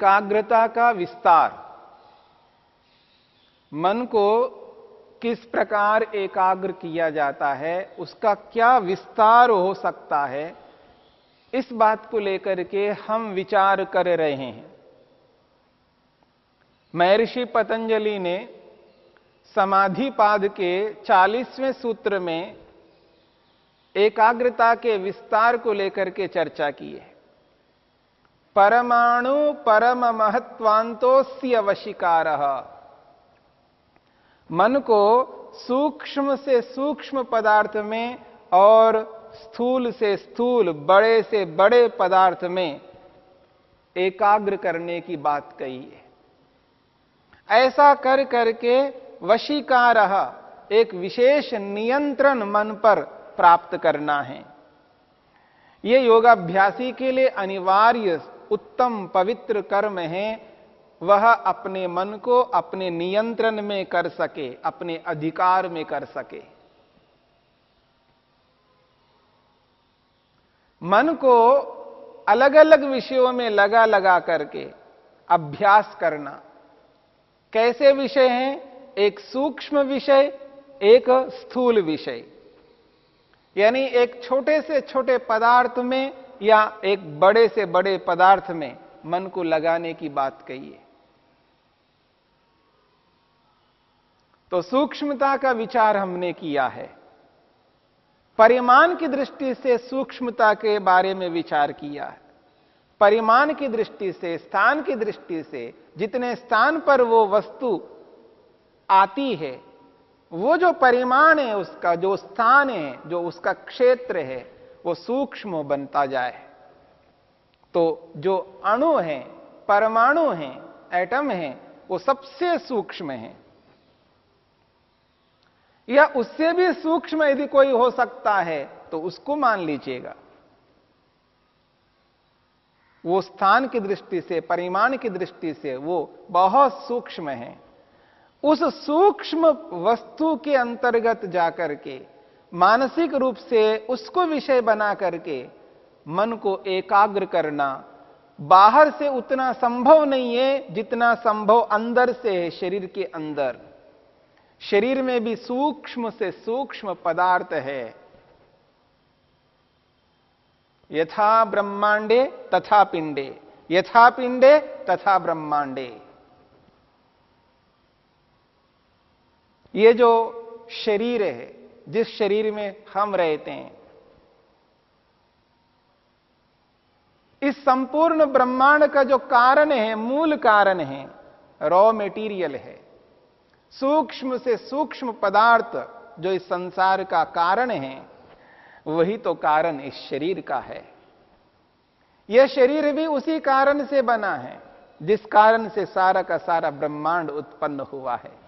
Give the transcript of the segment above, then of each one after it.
एकाग्रता का विस्तार। मन को किस प्रकार एकाग्र किया जाता है, उसका क्या विस्तार हो सकता है, इस बात को लेकर के हम विचार कर रहे हैं। महर्षि पतंजलि ने समाधिपाद के चालीसवें सूत्र में एकाग्रता के विस्तार को लेकर के चर्चा की है। परमाणु परम महत्वांतोस्य वशिकार। मन को सूक्ष्म से सूक्ष्म पदार्थ में और स्थूल से स्थूल, बड़े से बड़े पदार्थ में एकाग्र करने की बात कही है। ऐसा कर करके वशीकार एक विशेष नियंत्रण मन पर प्राप्त करना है। यह योगाभ्यासी के लिए अनिवार्य उत्तम पवित्र कर्म है, वह अपने मन को अपने नियंत्रण में कर सके, अपने अधिकार में कर सके। मन को अलग अलग विषयों में लगा लगा करके अभ्यास करना। कैसे विषय हैं? एक सूक्ष्म विषय, एक स्थूल विषय। यानी एक छोटे से छोटे पदार्थ में या एक बड़े से बड़े पदार्थ में मन को लगाने की बात कही तो सूक्ष्मता का विचार हमने किया है। परिमाण की दृष्टि से सूक्ष्मता के बारे में विचार किया है। परिमाण की दृष्टि से, स्थान की दृष्टि से, जितने स्थान पर वो वस्तु आती है, वो जो परिमाण है उसका, जो स्थान है, जो उसका क्षेत्र है वो सूक्ष्म बनता जाए। तो जो अणु है, परमाणु है, एटम है, वो सबसे सूक्ष्म है। या उससे भी सूक्ष्म यदि कोई हो सकता है तो उसको मान लीजिएगा। वो स्थान की दृष्टि से, परिमाण की दृष्टि से वो बहुत सूक्ष्म है। उस सूक्ष्म वस्तु के अंतर्गत जाकर के मानसिक रूप से उसको विषय बना करके मन को एकाग्र करना, बाहर से उतना संभव नहीं है जितना संभव अंदर से है, शरीर के अंदर। शरीर में भी सूक्ष्म से सूक्ष्म पदार्थ है। यथा ब्रह्मांडे तथा पिंडे। यथा पिंडे तथा ब्रह्मांडे। ये जो शरीर है जिस शरीर में हम रहते हैं। इस संपूर्ण ब्रह्मांड का जो कारण है, मूल कारण है रॉ मेटीरियल है। सूक्ष्म से सूक्ष्म पदार्थ जो इस संसार का कारण है, वही तो कारण इस शरीर का है। यह शरीर भी उसी कारण से बना है, जिस कारण से सारा का सारा ब्रह्मांड उत्पन्न हुआ है।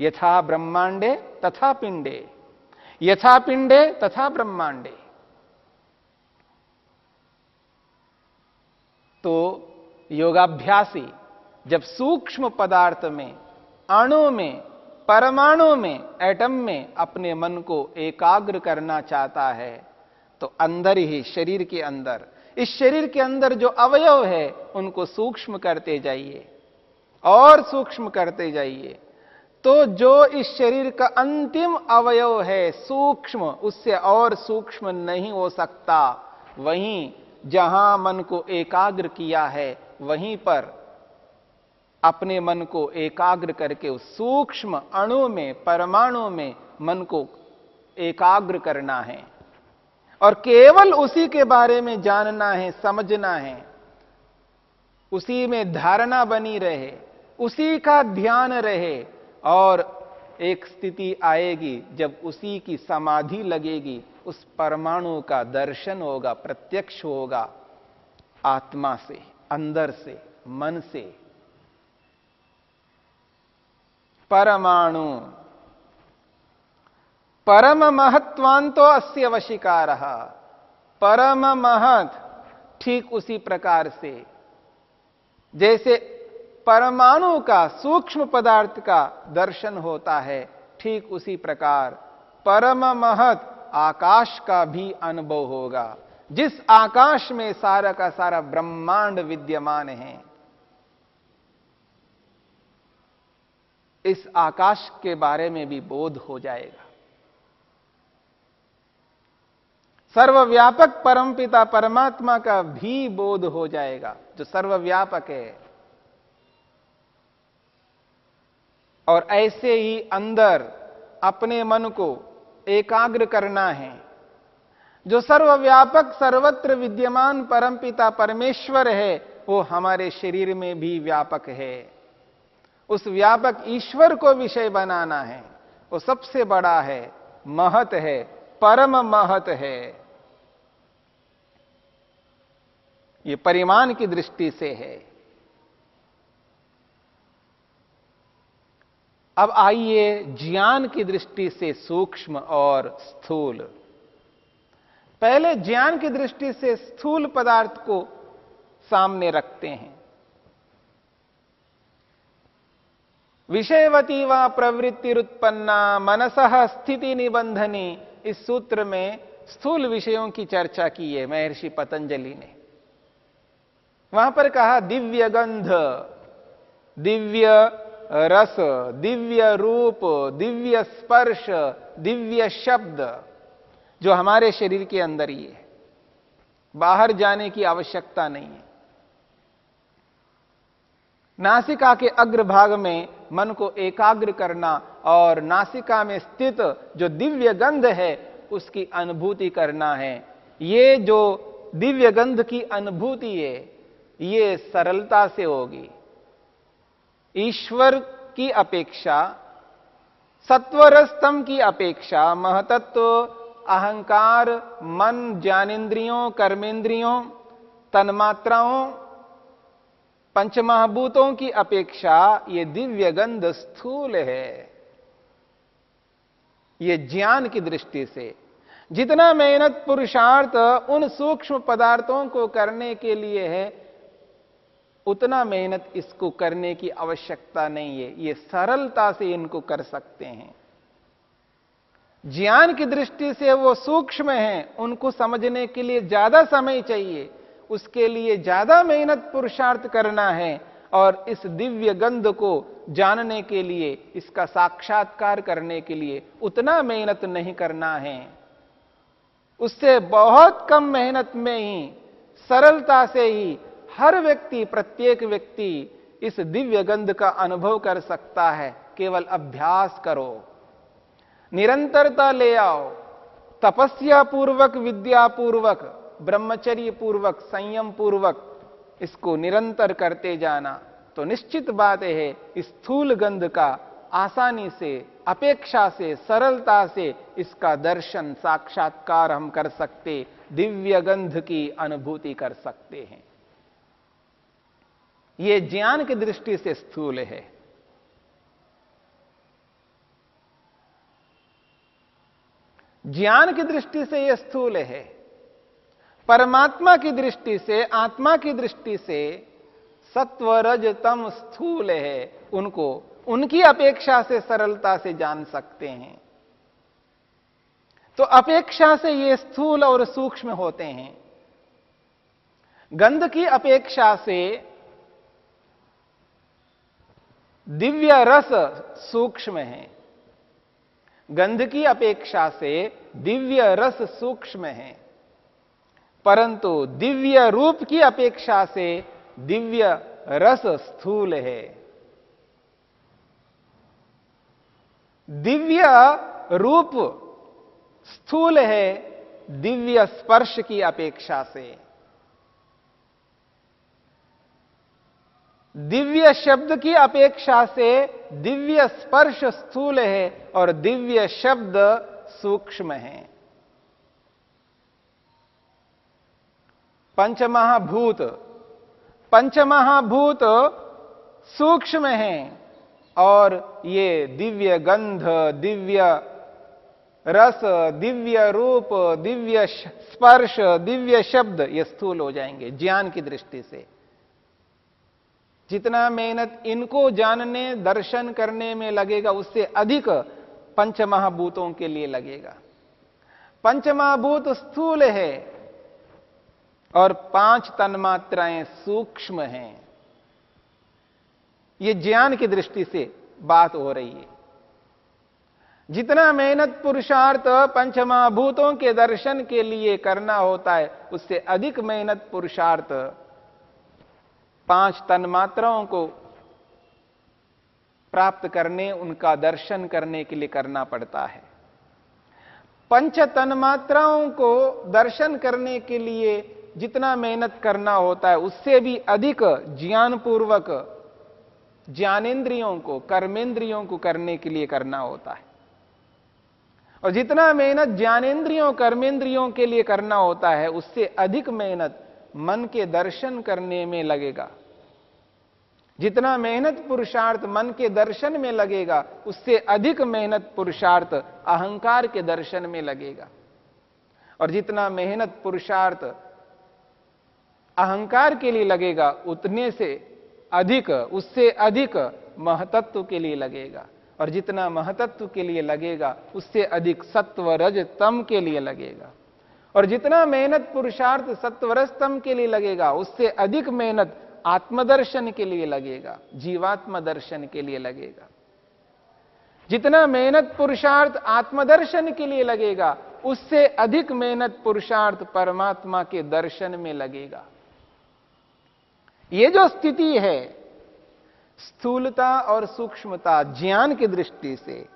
यथा ब्रह्मांडे तथा पिंडे। यथा पिंडे तथा ब्रह्मांडे। तो योगाभ्यासी जब सूक्ष्म पदार्थ में, अणु में, परमाणु में एटम में अपने मन को एकाग्र करना चाहता है तो अंदर ही, शरीर के अंदर, इस शरीर के अंदर जो अवयव है, उनको सूक्ष्म करते जाइए। और सूक्ष्म करते जाइए। तो जो इस शरीर का अंतिम अवयव है, सूक्ष्म, उससे और सूक्ष्म नहीं हो सकता। वहीं जहाँ मन को एकाग्र किया है, वहीं पर अपने मन को एकाग्र करके उस सूक्ष्म अणु में, परमाणु में मन को एकाग्र करना है। और केवल उसी के बारे में जानना है, समझना है। उसी में धारणा बनी रहे, उसी का ध्यान रहे और एक स्थिति आएगी, जब उसी की समाधि लगेगी, उस परमाणु का दर्शन होगा, प्रत्यक्ष होगा, आत्मा से, अंदर से, मन से। परमाणु। परम महत्वांतो अस्य वशिकार। परम महत, ठीक उसी प्रकार से। जैसे परमाणु का, सूक्ष्म पदार्थ का दर्शन होता है, ठीक उसी प्रकार परम महत आकाश का भी अनुभव होगा। जिस आकाश में सारा का सारा ब्रह्मांड विद्यमान है, इस आकाश के बारे में भी बोध हो जाएगा। सर्वव्यापक परमपिता परमात्मा का भी बोध हो जाएगा, जो सर्वव्यापक है। और ऐसे ही अंदर अपने मन को एकाग्र करना है। जो सर्वव्यापक, सर्वत्र विद्यमान परमपिता परमेश्वर है, वो हमारे शरीर में भी व्यापक है। उस व्यापक ईश्वर को विषय बनाना है। वो सबसे बड़ा है, महत है, परम महत है। ये परिमाण की दृष्टि से है। अब आइए ज्ञान की दृष्टि से सूक्ष्म और स्थूल। पहले ज्ञान की दृष्टि से स्थूल पदार्थ को सामने रखते हैं। विषयवती व प्रवृत्तिरुत्पन्ना मनस स्थिति निबंधनी इस सूत्र में स्थूल विषयों की चर्चा की है महर्षि पतंजलि ने। वहाँ पर कहा दिव्य गंध दिव्य रस, दिव्य रूप, दिव्य स्पर्श, दिव्य शब्द, जो हमारे शरीर के अंदर ही है। बाहर जाने की आवश्यकता नहीं है। नासिका के अग्रभाग में मन को एकाग्र करना और नासिका में स्थित जो दिव्य गंध है, उसकी अनुभूति करना है। ये जो दिव्य गंध की अनुभूति है, ये सरलता से होगी। ईश्वर की अपेक्षा सत्वरस्तम की अपेक्षा, महतत्व, अहंकार, मन, ज्ञानेन्द्रियों कर्मेंद्रियों तन्मात्राओं, पंचमहाभूतों की अपेक्षा ये दिव्य गंध स्थूल है। ये ज्ञान की दृष्टि से। जितना मेहनत पुरुषार्थ उन सूक्ष्म पदार्थों को करने के लिए है उतना मेहनत इसको करने की आवश्यकता नहीं है। ये सरलता से इनको कर सकते हैं। ज्ञान की दृष्टि से वो सूक्ष्म हैं। उनको समझने के लिए ज़्यादा समय चाहिए। उसके लिए ज़्यादा मेहनत पुरुषार्थ करना है और इस दिव्य गंध को जानने के लिए, इसका साक्षात्कार करने के लिए उतना मेहनत नहीं करना है। उससे बहुत कम मेहनत में ही, सरलता से ही हर व्यक्ति, प्रत्येक व्यक्ति इस दिव्य गंध का अनुभव कर सकता है। केवल अभ्यास करो। निरंतरता ले आओ। तपस्या पूर्वक विद्या पूर्वक ब्रह्मचर्य पूर्वक संयम पूर्वक इसको निरंतर करते जाना तो निश्चित बात है स्थूल गंध का आसानी से, अपेक्षा से, सरलता से इसका दर्शन, साक्षात्कार हम कर सकते, दिव्य गंध की अनुभूति कर सकते हैं। यह ज्ञान की दृष्टि से स्थूल है। ज्ञान की दृष्टि से यह स्थूल है। परमात्मा की दृष्टि से, आत्मा की दृष्टि से सत्व स्थूल है। उनको, उनकी अपेक्षा से सरलता से जान सकते हैं। तो अपेक्षा से ये स्थूल और सूक्ष्म होते हैं। गंध की अपेक्षा से दिव्य रस सूक्ष्म है। गंध की अपेक्षा से दिव्य रस सूक्ष्म है। परंतु दिव्य रूप की अपेक्षा से दिव्य रस स्थूल है। दिव्य रूप स्थूल है दिव्य स्पर्श की अपेक्षा से। दिव्य शब्द की अपेक्षा से दिव्य स्पर्श स्थूल है और दिव्य शब्द सूक्ष्म है। पंचमहाभूत। पंचमहाभूत सूक्ष्म है और ये दिव्य गंध, दिव्य रस, दिव्य रूप, दिव्य स्पर्श, दिव्य शब्द ये स्थूल हो जाएँगे ज्ञान की दृष्टि से। जितना मेहनत इनको जानने, दर्शन करने में लगेगा, उससे अधिक पंचमहाभूतों के लिए लगेगा। पंचमहाभूत स्थूल है और पाँच तन्मात्राएँ सूक्ष्म हैं। यह ज्ञान की दृष्टि से बात हो रही है। जितना मेहनत पुरुषार्थ पंचमहाभूतों के दर्शन के लिए करना होता है, उससे अधिक मेहनत पुरुषार्थ पाँच तन्मात्राओं को प्राप्त करने, उनका दर्शन करने के लिए करना पड़ता है। पंच तन्मात्राओं को दर्शन करने के लिए जितना मेहनत करना होता है, उससे भी अधिक ज्ञानपूर्वक ज्ञानेन्द्रियों को कर्मेंद्रियों को करने के लिए करना होता है। और जितना मेहनत ज्ञानेन्द्रियों कर्मेंद्रियों के लिए करना होता है, उससे अधिक मेहनत मन के दर्शन करने में लगेगा। जितना मेहनत पुरुषार्थ मन के दर्शन में लगेगा, उससे अधिक मेहनत पुरुषार्थ अहंकार के दर्शन में लगेगा। और जितना मेहनत पुरुषार्थ अहंकार के लिए लगेगा, उतने से अधिक, उससे अधिक महतत्व के लिए लगेगा। और जितना महतत्व के लिए लगेगा, उससे अधिक सत्व रज तम के लिए लगेगा। और जितना मेहनत पुरुषार्थ सत्वरज तम के लिए लगेगा, उससे अधिक मेहनत आत्मदर्शन के लिए लगेगा जीवात्म दर्शन के लिए लगेगा। जितना मेहनत पुरुषार्थ आत्मदर्शन के लिए लगेगा, उससे अधिक मेहनत पुरुषार्थ परमात्मा के दर्शन में लगेगा। ये जो स्थिति है, स्थूलता और सूक्ष्मता ज्ञान की दृष्टि से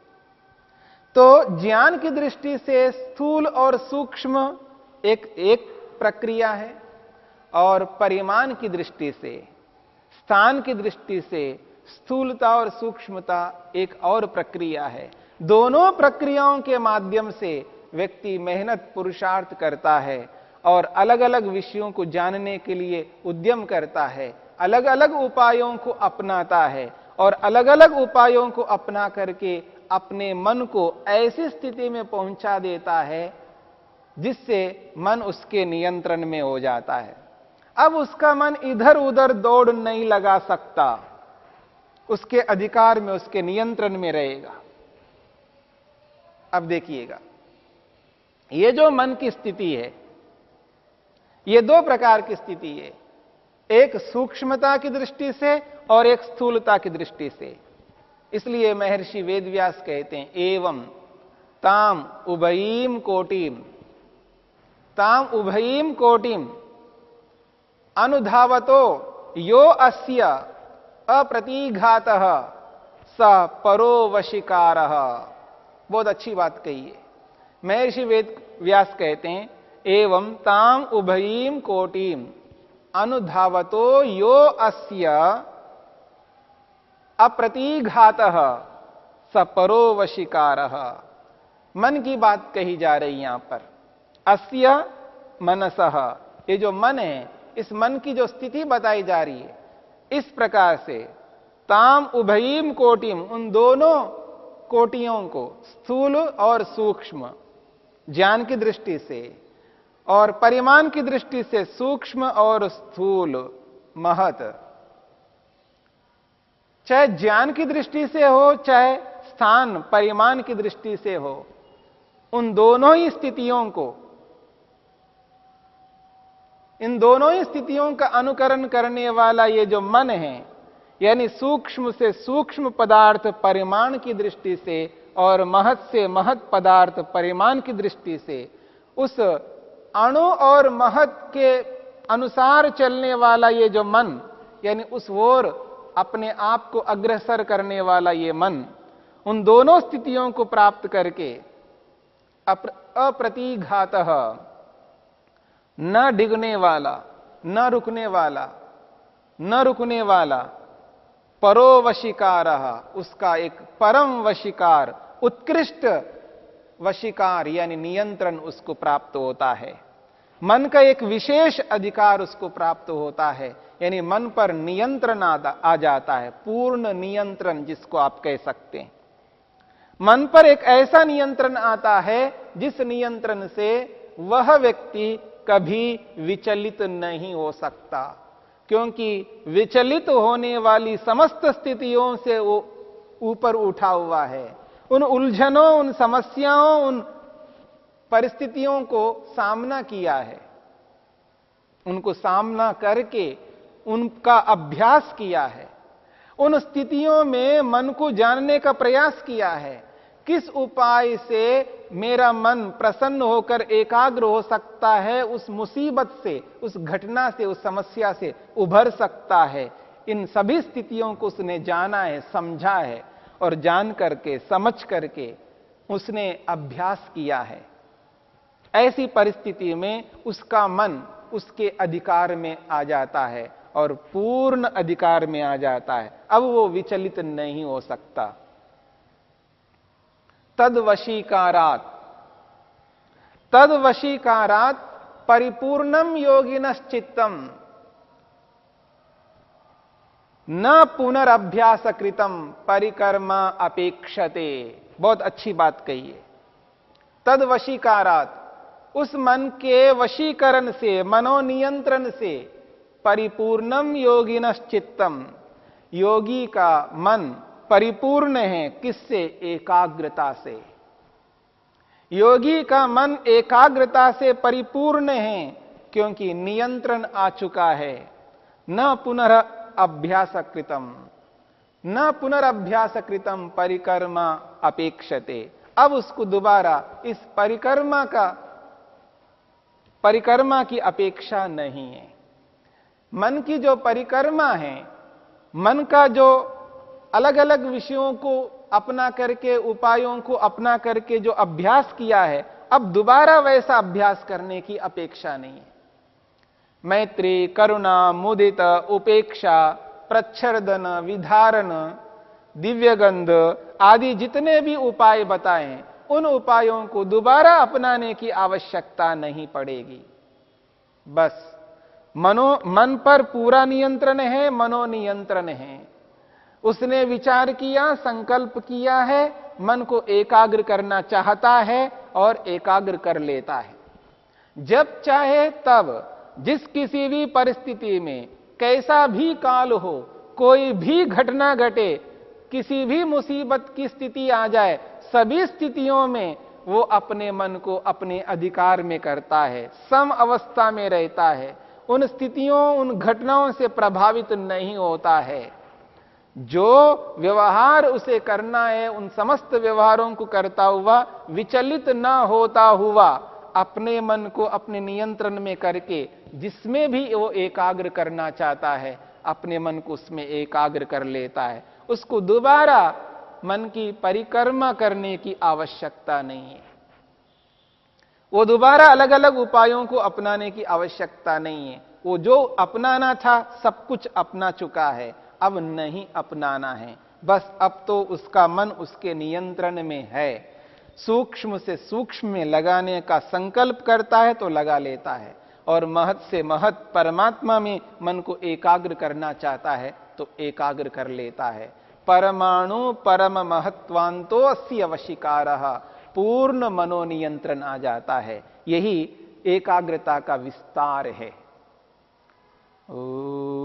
तो ज्ञान की दृष्टि से स्थूल और सूक्ष्म एक एक प्रक्रिया है और परिमाण की दृष्टि से, स्थान की दृष्टि से स्थूलता और सूक्ष्मता एक और प्रक्रिया है। दोनों प्रक्रियाओं के माध्यम से व्यक्ति मेहनत पुरुषार्थ करता है और अलग अलग विषयों को जानने के लिए उद्यम करता है अलग अलग उपायों को अपनाता है और अलग अलग उपायों को अपना करके अपने मन को ऐसी स्थिति में पहुँचा देता है जिससे मन उसके नियंत्रण में हो जाता है। अब उसका मन इधर उधर दौड़ नहीं लगा सकता। उसके अधिकार में, उसके नियंत्रण में रहेगा। अब देखिएगा यह जो मन की स्थिति है यह दो प्रकार की स्थिति है। एक सूक्ष्मता की दृष्टि से और एक स्थूलता की दृष्टि से। इसलिए महर्षि वेदव्यास कहते हैं, एवं ताम उभयीम कोटिम। ताम उभयीम कोटिम। अनुधावतो यो अस्य अप्रतिघात, स परो वशिकार बहुत अच्छी बात कही है। महर्षि वेद व्यास कहते हैं, एवं ताम उभयीम कोटिम। अनुधावतो यो अस्य अप्रतिघात सपरो वशिकार मन की बात कही जा रही यहाँ पर। अस्य मनस। ये जो मन है, इस मन की जो स्थिति बताई जा रही है, इस प्रकार से ताम उभयीम कोटिम, उन दोनों कोटियों को स्थूल और सूक्ष्म, ज्ञान की दृष्टि से और परिमाण की दृष्टि से सूक्ष्म और स्थूल, महत। चाहे ज्ञान की दृष्टि से हो, चाहे स्थान, परिमाण की दृष्टि से हो, उन दोनों ही स्थितियों को इन दोनों ही स्थितियों का अनुकरण करने वाला ये जो मन है, यानी सूक्ष्म से सूक्ष्म पदार्थ परिमाण की दृष्टि से और महत से महत पदार्थ परिमाण की दृष्टि से, उस अणु और महत के अनुसार चलने वाला ये जो मन, यानी उस ओर अपने आप को अग्रसर करने वाला ये मन, उन दोनों स्थितियों को प्राप्त करके अप्रतिघात न डिगने वाला, न रुकने वाला, न रुकने वाला परो वशिकार उसका एक परम वशिकार उत्कृष्ट वशिकार यानी नियंत्रण उसको प्राप्त होता है। मन का एक विशेष अधिकार उसको प्राप्त होता है, यानी मन पर नियंत्रण आ जाता है, पूर्ण नियंत्रण जिसको आप कह सकते हैं। मन पर एक ऐसा नियंत्रण आता है, जिस नियंत्रण से वह व्यक्ति कभी विचलित नहीं हो सकता। क्योंकि विचलित होने वाली समस्त स्थितियों से वो ऊपर उठा हुआ है। उन उलझनों, उन समस्याओं, उन परिस्थितियों को सामना किया है। उनको सामना करके उनका अभ्यास किया है। उन स्थितियों में मन को जानने का प्रयास किया है। किस उपाय से मेरा मन प्रसन्न होकर एकाग्र हो सकता है, उस मुसीबत से, उस घटना से, उस समस्या से उभर सकता है। इन सभी स्थितियों को उसने जाना है, समझा है और जान करके, समझ करके उसने अभ्यास किया है। ऐसी परिस्थिति में उसका मन उसके अधिकार में आ जाता है और पूर्ण अधिकार में आ जाता है। अब वो विचलित नहीं हो सकता। तद वशीकारात तद परिपूर्णम योगिनश्चित्तम। न पुनरअभ्यास कृतम परिकर्मा अपेक्षते। बहुत अच्छी बात कही है। तद वशीकारात उस मन के वशीकरण से, मनोनियंत्रण से परिपूर्णम योगिनश्चित्तम। योगी का मन परिपूर्ण है किससे? एकाग्रता से। योगी का मन एकाग्रता से परिपूर्ण है क्योंकि नियंत्रण आ चुका है। न पुनर् अभ्यास कृतम न पुनर्भ्यास कृतम परिकर्मा अपेक्षते। अब उसको दोबारा इस परिकर्मा का, परिकर्मा की अपेक्षा नहीं है। मन की जो परिकर्मा है, मन का जो अलग अलग विषयों को अपना करके, उपायों को अपना करके जो अभ्यास किया है, अब दोबारा वैसा अभ्यास करने की अपेक्षा नहीं है। मैत्री, करुणा, मुदित, उपेक्षा, प्रच्छर्दन, विधारण, दिव्यगंध आदि जितने भी उपाय बताए, उन उपायों को दोबारा अपनाने की आवश्यकता नहीं पड़ेगी। बस, मनो, मन पर पूरा नियंत्रण है मनोनियंत्रण है। उसने विचार किया, संकल्प किया है, मन को एकाग्र करना चाहता है और एकाग्र कर लेता है। जब चाहे तब, जिस किसी भी परिस्थिति में, कैसा भी काल हो, कोई भी घटना घटे, किसी भी मुसीबत की स्थिति आ जाए, सभी स्थितियों में वो अपने मन को अपने अधिकार में करता है, सम अवस्था में रहता है। उन स्थितियों, उन घटनाओं से प्रभावित नहीं होता है। जो व्यवहार उसे करना है, उन समस्त व्यवहारों को करता हुआ, विचलित ना होता हुआ, अपने मन को अपने नियंत्रण में करके, जिसमें भी वो एकाग्र करना चाहता है, अपने मन को उसमें एकाग्र कर लेता है। उसको दोबारा मन की परिक्रमा करने की आवश्यकता नहीं है। वो दोबारा अलग अलग उपायों को अपनाने की आवश्यकता नहीं है। वो जो अपनाना था, सब कुछ अपना चुका है। अब नहीं अपनाना है। बस अब तो उसका मन उसके नियंत्रण में है। सूक्ष्म से सूक्ष्म में लगाने का संकल्प करता है तो लगा लेता है। और महत से महत परमात्मा में मन को एकाग्र करना चाहता है तो एकाग्र कर लेता है। परमाणु परम महत्वांतो अस्य वशिकार पूर्ण मनोनियंत्रण आ जाता है। यही एकाग्रता का विस्तार है। शांति